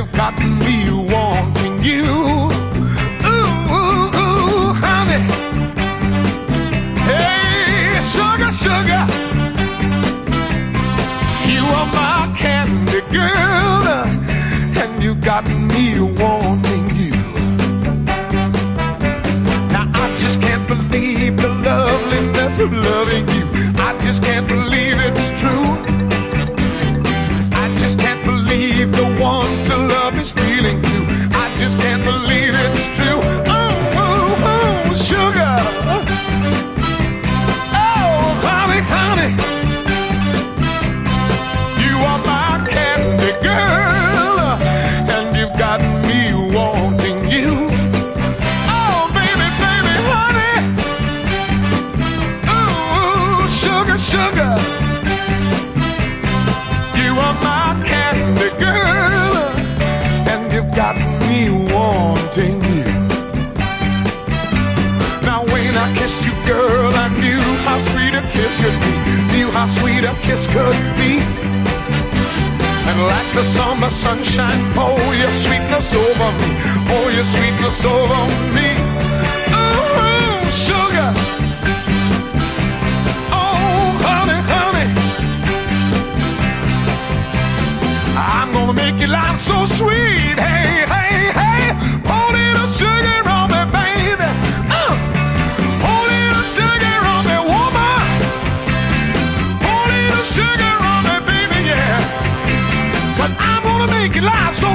you've got me wanting you. Ooh, ooh, ooh, honey. Hey, sugar, sugar. You are my candy girl, and you got me wanting you. Now I just can't believe the loveliness of loving you. I just can't believe sugar, sugar. You are my candy girl, and you've got me wanting you. Now when I kissed you, girl, I knew how sweet a kiss could be. Knew how sweet a kiss could be. And like the summer sunshine, pour your sweetness over me. Pour your sweetness over me. Gonna make your life so sweet. Hey, hey, hey. Pour a little sugar on me, baby. Uh, pour a little sugar on me, woman. Pour a little sugar on me, baby, yeah. But I'm gonna make your life so.